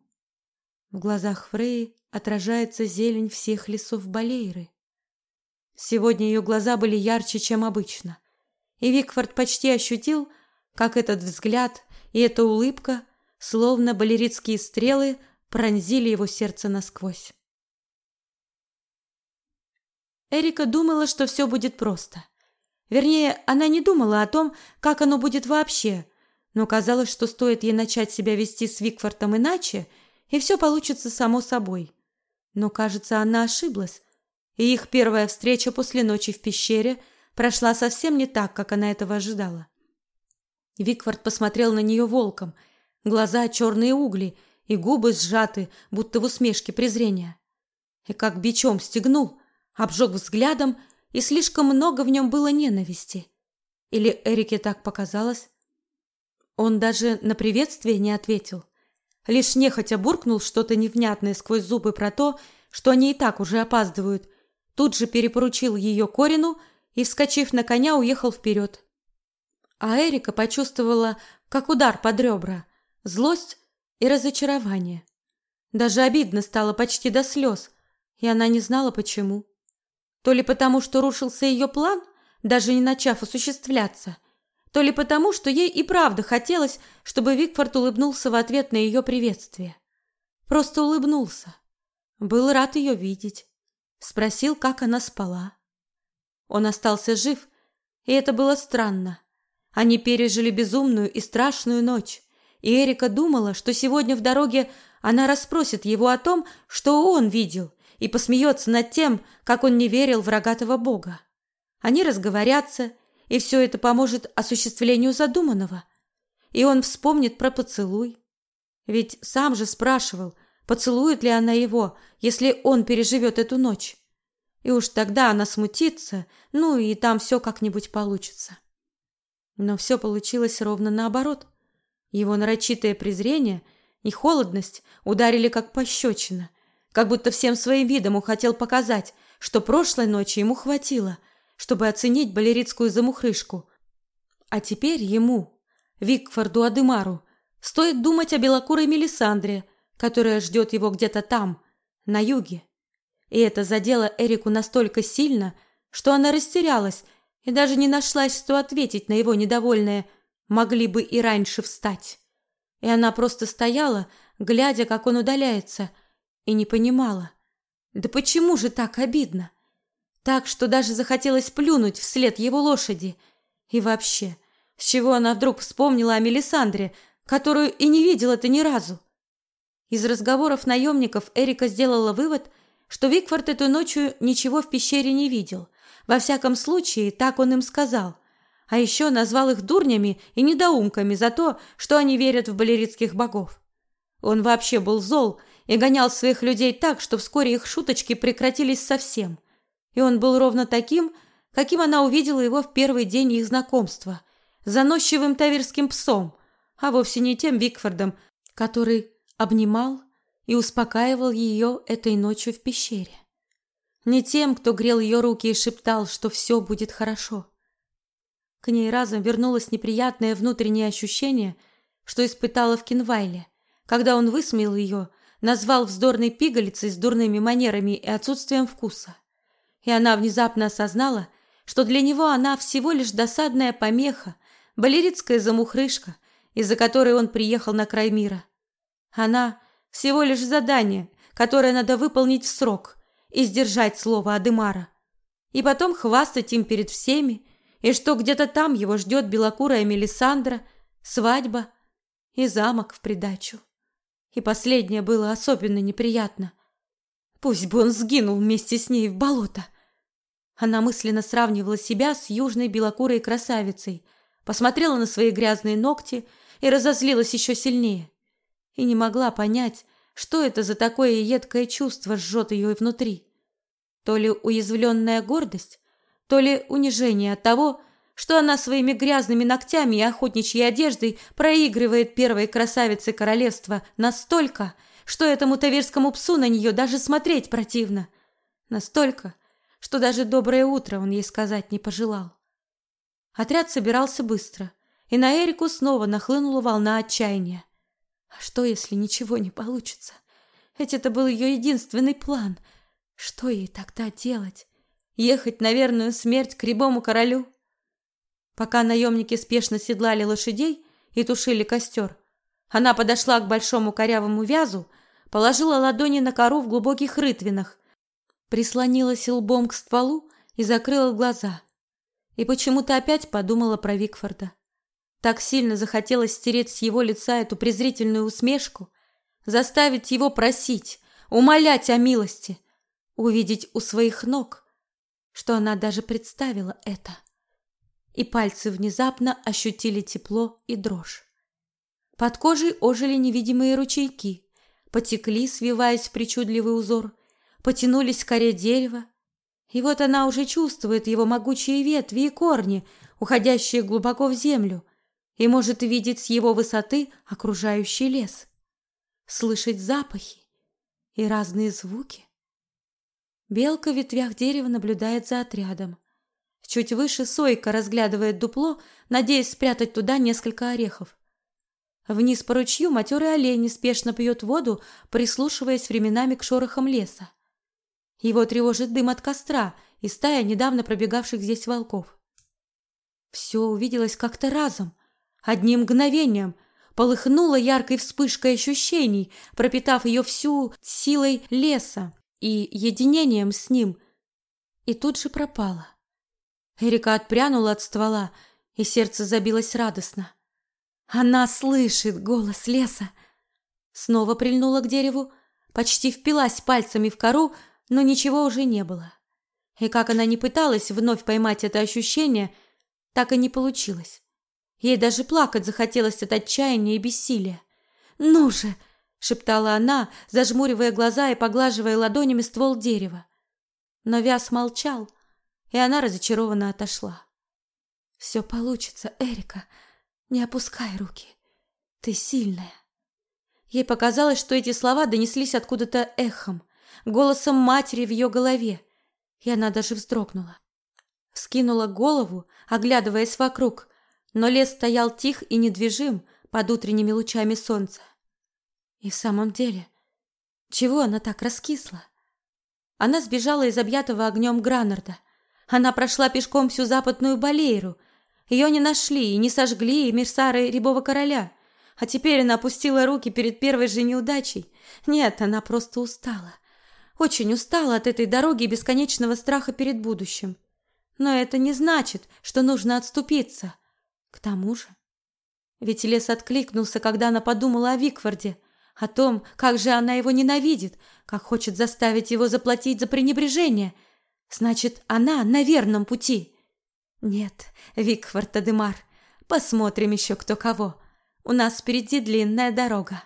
В глазах Фреи отражается зелень всех лесов Балейры. Сегодня ее глаза были ярче, чем обычно, и Викфорд почти ощутил, как этот взгляд и эта улыбка, словно балеритские стрелы, пронзили его сердце насквозь. Эрика думала, что все будет просто. Вернее, она не думала о том, как оно будет вообще, но казалось, что стоит ей начать себя вести с Викфортом иначе, и все получится само собой. Но, кажется, она ошиблась, и их первая встреча после ночи в пещере прошла совсем не так, как она этого ожидала. Викфорд посмотрел на нее волком, глаза черные угли и губы сжаты, будто в усмешке презрения. И как бичом стегнул, обжег взглядом, и слишком много в нем было ненависти. Или Эрике так показалось? Он даже на приветствие не ответил. Лишь нехотя буркнул что-то невнятное сквозь зубы про то, что они и так уже опаздывают. Тут же перепоручил ее Корину и, вскочив на коня, уехал вперед. А Эрика почувствовала, как удар под ребра, злость и разочарование. Даже обидно стало почти до слез, и она не знала почему. То ли потому, что рушился ее план, даже не начав осуществляться, то ли потому, что ей и правда хотелось, чтобы Викфорд улыбнулся в ответ на ее приветствие. Просто улыбнулся. Был рад ее видеть. Спросил, как она спала. Он остался жив, и это было странно. Они пережили безумную и страшную ночь, и Эрика думала, что сегодня в дороге она расспросит его о том, что он видел, и посмеется над тем, как он не верил в рогатого бога. Они разговорятся, и все это поможет осуществлению задуманного. И он вспомнит про поцелуй. Ведь сам же спрашивал, поцелует ли она его, если он переживет эту ночь. И уж тогда она смутится, ну и там все как-нибудь получится. Но все получилось ровно наоборот. Его нарочитое презрение и холодность ударили как пощечина, как будто всем своим видом он хотел показать, что прошлой ночи ему хватило – чтобы оценить балеритскую замухрышку. А теперь ему, Викфорду Адемару, стоит думать о белокурой Мелисандре, которая ждет его где-то там, на юге. И это задело Эрику настолько сильно, что она растерялась и даже не нашлась, что ответить на его недовольное «могли бы и раньше встать». И она просто стояла, глядя, как он удаляется, и не понимала. Да почему же так обидно? Так что даже захотелось плюнуть вслед его лошади. И вообще, с чего она вдруг вспомнила о Мелисандре, которую и не видела-то ни разу? Из разговоров наемников Эрика сделала вывод, что Викфорд эту ночью ничего в пещере не видел. Во всяком случае, так он им сказал. А еще назвал их дурнями и недоумками за то, что они верят в балеритских богов. Он вообще был зол и гонял своих людей так, что вскоре их шуточки прекратились совсем – и он был ровно таким, каким она увидела его в первый день их знакомства, заносчивым таверским псом, а вовсе не тем Викфордом, который обнимал и успокаивал ее этой ночью в пещере. Не тем, кто грел ее руки и шептал, что все будет хорошо. К ней разом вернулось неприятное внутреннее ощущение, что испытала в Кинвайле, когда он высмеял ее, назвал вздорной пигалицей с дурными манерами и отсутствием вкуса и она внезапно осознала, что для него она всего лишь досадная помеха, балеритская замухрышка, из-за которой он приехал на край мира. Она всего лишь задание, которое надо выполнить в срок и сдержать слово Адемара. И потом хвастать им перед всеми, и что где-то там его ждет белокурая Мелисандра, свадьба и замок в придачу. И последнее было особенно неприятно. Пусть бы он сгинул вместе с ней в болото. Она мысленно сравнивала себя с южной белокурой красавицей, посмотрела на свои грязные ногти и разозлилась еще сильнее. И не могла понять, что это за такое едкое чувство жжет ее внутри. То ли уязвленная гордость, то ли унижение от того, что она своими грязными ногтями и охотничьей одеждой проигрывает первой красавице королевства настолько, что этому таверскому псу на нее даже смотреть противно. Настолько, что даже доброе утро он ей сказать не пожелал. Отряд собирался быстро, и на Эрику снова нахлынула волна отчаяния. А что, если ничего не получится? Ведь это был ее единственный план. Что ей тогда делать? Ехать на верную смерть к рябому королю? Пока наемники спешно седлали лошадей и тушили костер, она подошла к большому корявому вязу, положила ладони на кору в глубоких рытвинах, прислонилась лбом к стволу и закрыла глаза. И почему-то опять подумала про Викфорда. Так сильно захотелось стереть с его лица эту презрительную усмешку, заставить его просить, умолять о милости, увидеть у своих ног, что она даже представила это и пальцы внезапно ощутили тепло и дрожь. Под кожей ожили невидимые ручейки, потекли, свиваясь в причудливый узор, потянулись к коре дерева, и вот она уже чувствует его могучие ветви и корни, уходящие глубоко в землю, и может видеть с его высоты окружающий лес, слышать запахи и разные звуки. Белка в ветвях дерева наблюдает за отрядом. Чуть выше Сойка разглядывает дупло, надеясь спрятать туда несколько орехов. Вниз по ручью матерый олень неспешно пьет воду, прислушиваясь временами к шорохам леса. Его тревожит дым от костра и стая недавно пробегавших здесь волков. Все увиделось как-то разом, одним мгновением, полыхнуло яркой вспышкой ощущений, пропитав ее всю силой леса и единением с ним, и тут же пропало. Эрика отпрянула от ствола, и сердце забилось радостно. Она слышит голос леса. Снова прильнула к дереву, почти впилась пальцами в кору, но ничего уже не было. И как она не пыталась вновь поймать это ощущение, так и не получилось. Ей даже плакать захотелось от отчаяния и бессилия. «Ну же!» — шептала она, зажмуривая глаза и поглаживая ладонями ствол дерева. Но Вяз молчал, — и она разочарованно отошла. «Все получится, Эрика. Не опускай руки. Ты сильная». Ей показалось, что эти слова донеслись откуда-то эхом, голосом матери в ее голове, и она даже вздрогнула. Скинула голову, оглядываясь вокруг, но лес стоял тих и недвижим под утренними лучами солнца. И в самом деле, чего она так раскисла? Она сбежала из объятого огнем Гранарда – она прошла пешком всю западную Балейру. Ее не нашли и не сожгли эмиссары Рябого короля. А теперь она опустила руки перед первой же неудачей. Нет, она просто устала. Очень устала от этой дороги и бесконечного страха перед будущим. Но это не значит, что нужно отступиться. К тому же, ведь лес откликнулся, когда она подумала о Викфорде, о том, как же она его ненавидит, как хочет заставить его заплатить за пренебрежение – Значит, она на верном пути. Нет, Викфорд Адемар, посмотрим еще кто кого. У нас впереди длинная дорога.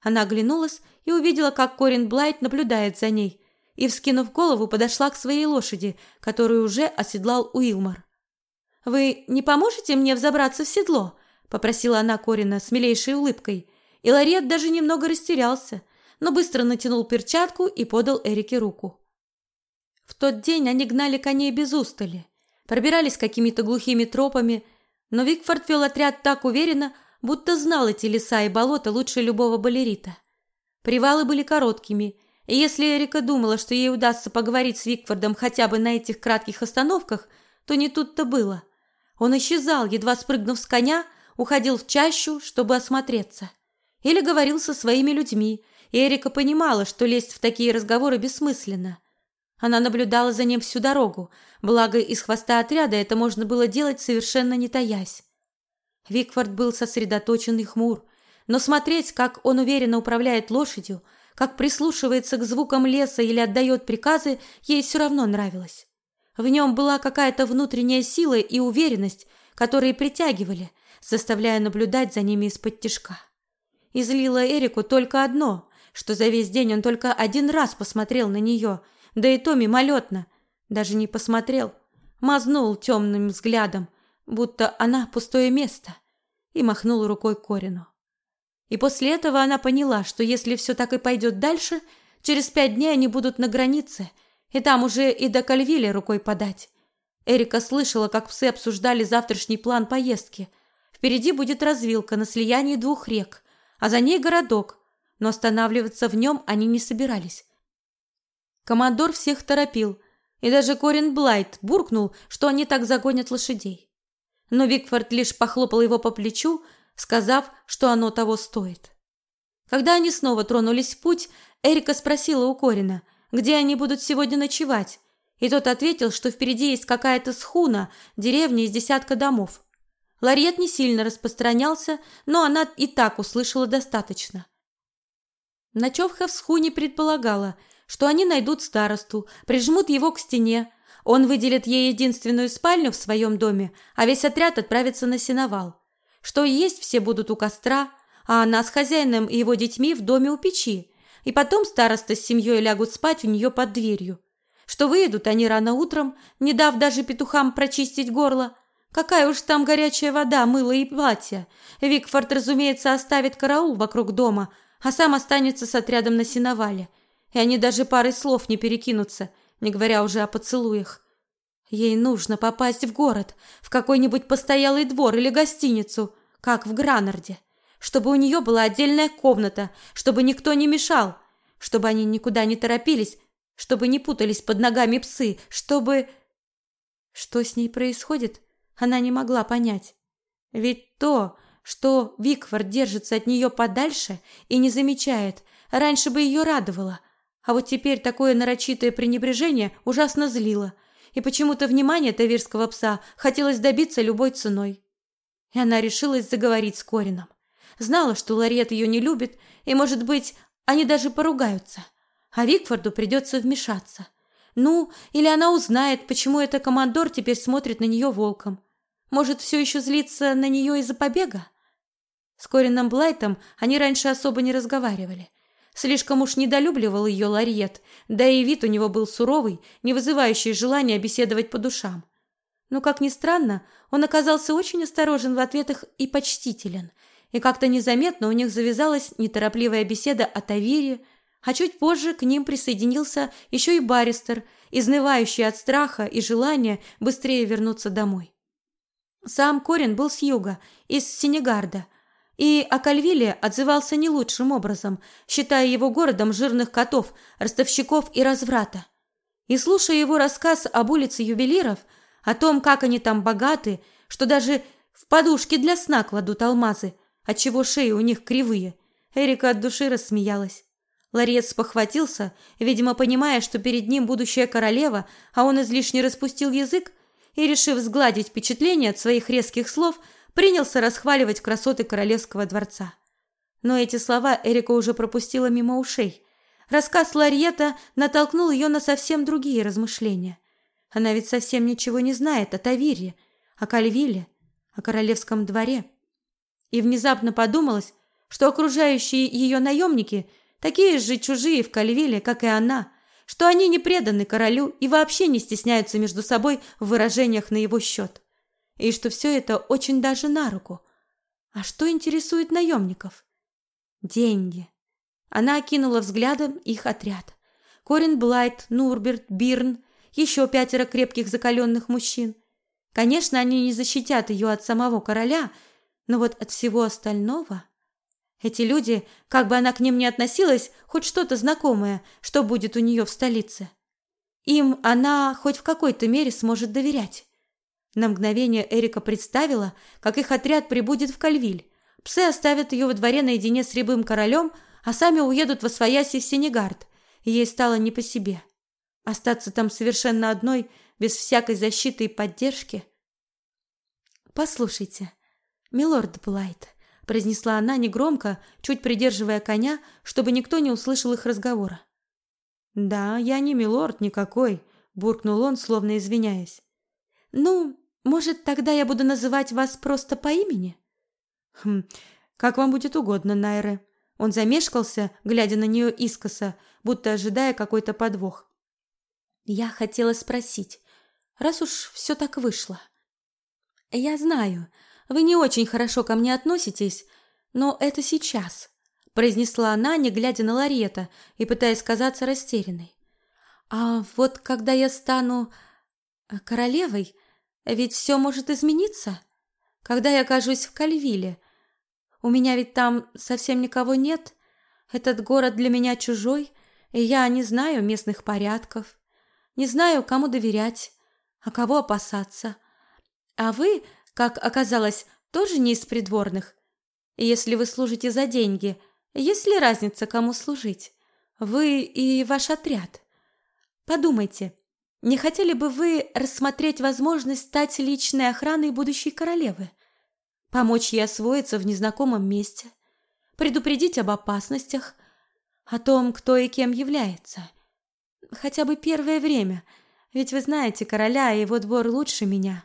Она оглянулась и увидела, как Корин Блайт наблюдает за ней, и, вскинув голову, подошла к своей лошади, которую уже оседлал Уилмор. «Вы не поможете мне взобраться в седло?» – попросила она Корина с милейшей улыбкой. И Ларет даже немного растерялся, но быстро натянул перчатку и подал Эрике руку. В тот день они гнали коней без устали, пробирались какими-то глухими тропами, но Викфорд вел отряд так уверенно, будто знал эти леса и болота лучше любого балерита. Привалы были короткими, и если Эрика думала, что ей удастся поговорить с Викфордом хотя бы на этих кратких остановках, то не тут-то было. Он исчезал, едва спрыгнув с коня, уходил в чащу, чтобы осмотреться. Или говорил со своими людьми, и Эрика понимала, что лезть в такие разговоры бессмысленно – она наблюдала за ним всю дорогу, благо из хвоста отряда это можно было делать совершенно не таясь. Викфорд был сосредоточен и хмур, но смотреть, как он уверенно управляет лошадью, как прислушивается к звукам леса или отдает приказы, ей все равно нравилось. В нем была какая-то внутренняя сила и уверенность, которые притягивали, заставляя наблюдать за ними из-под тишка. Излило Эрику только одно, что за весь день он только один раз посмотрел на нее – да и то мимолетно, даже не посмотрел, мазнул темным взглядом, будто она пустое место, и махнул рукой Корину. И после этого она поняла, что если все так и пойдет дальше, через пять дней они будут на границе, и там уже и до Кальвиля рукой подать. Эрика слышала, как псы обсуждали завтрашний план поездки. Впереди будет развилка на слиянии двух рек, а за ней городок, но останавливаться в нем они не собирались. Командор всех торопил, и даже Корин Блайт буркнул, что они так загонят лошадей. Но Викфорд лишь похлопал его по плечу, сказав, что оно того стоит. Когда они снова тронулись в путь, Эрика спросила у Корина, где они будут сегодня ночевать, и тот ответил, что впереди есть какая-то схуна, деревня из десятка домов. Ларьет не сильно распространялся, но она и так услышала достаточно. Ночевка в схуне предполагала, что они найдут старосту, прижмут его к стене, он выделит ей единственную спальню в своем доме, а весь отряд отправится на сеновал. Что есть все будут у костра, а она с хозяином и его детьми в доме у печи, и потом староста с семьей лягут спать у нее под дверью что выйдут они рано утром, не дав даже петухам прочистить горло. Какая уж там горячая вода, мыло и платье. Викфорд, разумеется, оставит караул вокруг дома, а сам останется с отрядом на сеновале. И они даже парой слов не перекинутся, не говоря уже о поцелуях. Ей нужно попасть в город, в какой-нибудь постоялый двор или гостиницу, как в Гранарде, чтобы у нее была отдельная комната, чтобы никто не мешал, чтобы они никуда не торопились, чтобы не путались под ногами псы, чтобы... Что с ней происходит, она не могла понять. Ведь то, что Викфорд держится от нее подальше и не замечает, раньше бы ее радовало, а вот теперь такое нарочитое пренебрежение ужасно злило, и почему-то внимание тавирского пса хотелось добиться любой ценой. И она решилась заговорить с Корином. Знала, что Ларет ее не любит, и, может быть, они даже поругаются – а Викфорду придется вмешаться. Ну, или она узнает, почему это командор теперь смотрит на нее волком. Может, все еще злится на нее из-за побега? С Корином Блайтом они раньше особо не разговаривали. Слишком уж недолюбливал ее Лариет, да и вид у него был суровый, не вызывающий желания беседовать по душам. Но, как ни странно, он оказался очень осторожен в ответах и почтителен, и как-то незаметно у них завязалась неторопливая беседа о Тавире, а чуть позже к ним присоединился еще и баристер, изнывающий от страха и желания быстрее вернуться домой. Сам Корин был с юга, из Сенегарда, и о Кальвиле отзывался не лучшим образом, считая его городом жирных котов, ростовщиков и разврата. И слушая его рассказ об улице ювелиров, о том, как они там богаты, что даже в подушки для сна кладут алмазы, отчего шеи у них кривые, Эрика от души рассмеялась. Ларец похватился, видимо, понимая, что перед ним будущая королева, а он излишне распустил язык и, решив сгладить впечатление от своих резких слов, принялся расхваливать красоты королевского дворца. Но эти слова Эрика уже пропустила мимо ушей. Рассказ Ларьета натолкнул ее на совсем другие размышления. Она ведь совсем ничего не знает о Тавире, о Кальвиле, о королевском дворе. И внезапно подумалось, что окружающие ее наемники – такие же чужие в Кальвиле, как и она, что они не преданы королю и вообще не стесняются между собой в выражениях на его счет. И что все это очень даже на руку. А что интересует наемников? Деньги. Она окинула взглядом их отряд. Корин Блайт, Нурберт, Бирн, еще пятеро крепких закаленных мужчин. Конечно, они не защитят ее от самого короля, но вот от всего остального... Эти люди, как бы она к ним ни относилась, хоть что-то знакомое, что будет у нее в столице. Им она хоть в какой-то мере сможет доверять. На мгновение Эрика представила, как их отряд прибудет в Кальвиль. Псы оставят ее во дворе наедине с рябым королем, а сами уедут во свояси в Сенегард. Ей стало не по себе. Остаться там совершенно одной, без всякой защиты и поддержки. «Послушайте, милорд Блайт», произнесла она негромко, чуть придерживая коня, чтобы никто не услышал их разговора. Да, я не милорд никакой, буркнул он, словно извиняясь. Ну, может, тогда я буду называть вас просто по имени? Хм, как вам будет угодно, Найре. Он замешкался, глядя на нее искоса, будто ожидая какой-то подвох. Я хотела спросить, раз уж все так вышло, Я знаю, вы не очень хорошо ко мне относитесь, но это сейчас, произнесла она, не глядя на Ларета и пытаясь казаться растерянной. А вот когда я стану э, королевой, ведь все может измениться. Когда я окажусь в Кальвиле, у меня ведь там совсем никого нет. Этот город для меня чужой, и я не знаю местных порядков, не знаю, кому доверять, а кого опасаться. А вы, как оказалось, тоже не из придворных. Если вы служите за деньги, есть ли разница, кому служить? Вы и ваш отряд. Подумайте, не хотели бы вы рассмотреть возможность стать личной охраной будущей королевы? Помочь ей освоиться в незнакомом месте? Предупредить об опасностях? О том, кто и кем является? Хотя бы первое время, ведь вы знаете короля и его двор лучше меня.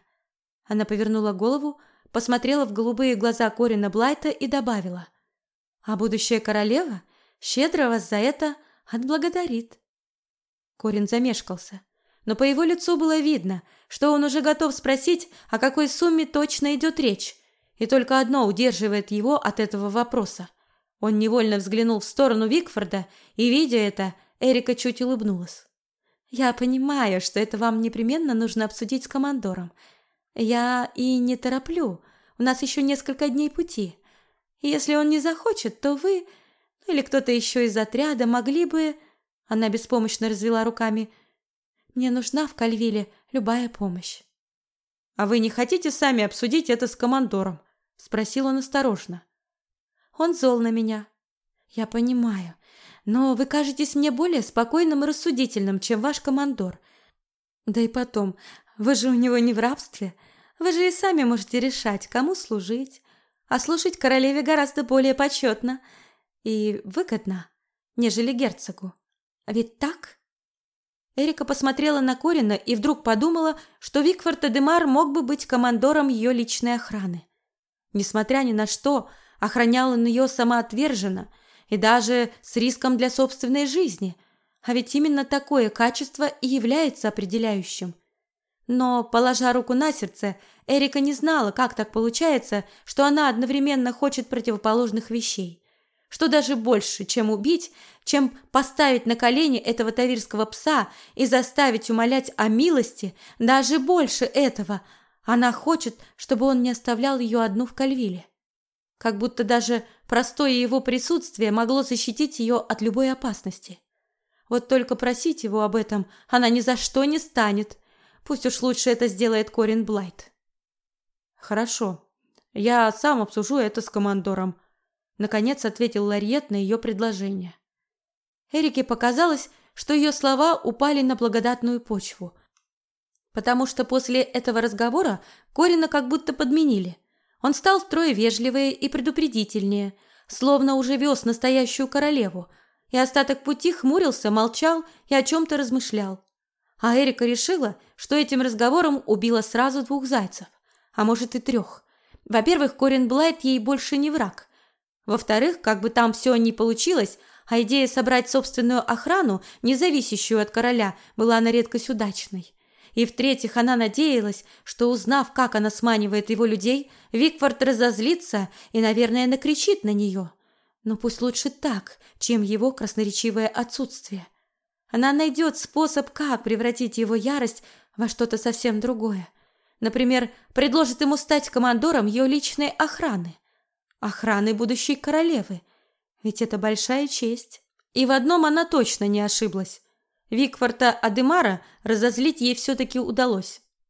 Она повернула голову, посмотрела в голубые глаза Корина Блайта и добавила. А будущая королева щедро вас за это отблагодарит. Корин замешкался но по его лицу было видно, что он уже готов спросить, о какой сумме точно идет речь, и только одно удерживает его от этого вопроса. Он невольно взглянул в сторону Викфорда, и, видя это, Эрика чуть улыбнулась. «Я понимаю, что это вам непременно нужно обсудить с командором. Я и не тороплю, у нас еще несколько дней пути. Если он не захочет, то вы, ну или кто-то еще из отряда могли бы...» Она беспомощно развела руками – мне нужна в Кальвиле любая помощь. А вы не хотите сами обсудить это с командором? спросил он осторожно. Он зол на меня. Я понимаю, но вы кажетесь мне более спокойным и рассудительным, чем ваш командор. Да и потом, вы же у него не в рабстве. Вы же и сами можете решать, кому служить. А служить королеве гораздо более почетно и выгодно, нежели герцогу. Ведь так? Эрика посмотрела на Корина и вдруг подумала, что Викфорд Эдемар мог бы быть командором ее личной охраны. Несмотря ни на что, охранял он ее самоотверженно и даже с риском для собственной жизни, а ведь именно такое качество и является определяющим. Но, положа руку на сердце, Эрика не знала, как так получается, что она одновременно хочет противоположных вещей что даже больше, чем убить, чем поставить на колени этого тавирского пса и заставить умолять о милости, даже больше этого, она хочет, чтобы он не оставлял ее одну в Кальвиле. Как будто даже простое его присутствие могло защитить ее от любой опасности. Вот только просить его об этом она ни за что не станет. Пусть уж лучше это сделает Корин Блайт. Хорошо. Я сам обсужу это с командором, Наконец ответил Ларьет на ее предложение. Эрике показалось, что ее слова упали на благодатную почву, потому что после этого разговора Корина как будто подменили. Он стал втрое вежливее и предупредительнее, словно уже вез настоящую королеву, и остаток пути хмурился, молчал и о чем-то размышлял. А Эрика решила, что этим разговором убила сразу двух зайцев, а может и трех. Во-первых, Корин Блайт ей больше не враг, во-вторых, как бы там все ни получилось, а идея собрать собственную охрану, не зависящую от короля, была на редкость удачной. И в-третьих, она надеялась, что, узнав, как она сманивает его людей, Викфорд разозлится и, наверное, накричит на нее. Но пусть лучше так, чем его красноречивое отсутствие. Она найдет способ, как превратить его ярость во что-то совсем другое. Например, предложит ему стать командором ее личной охраны охраны будущей королевы. Ведь это большая честь. И в одном она точно не ошиблась. Викфорта Адемара разозлить ей все-таки удалось.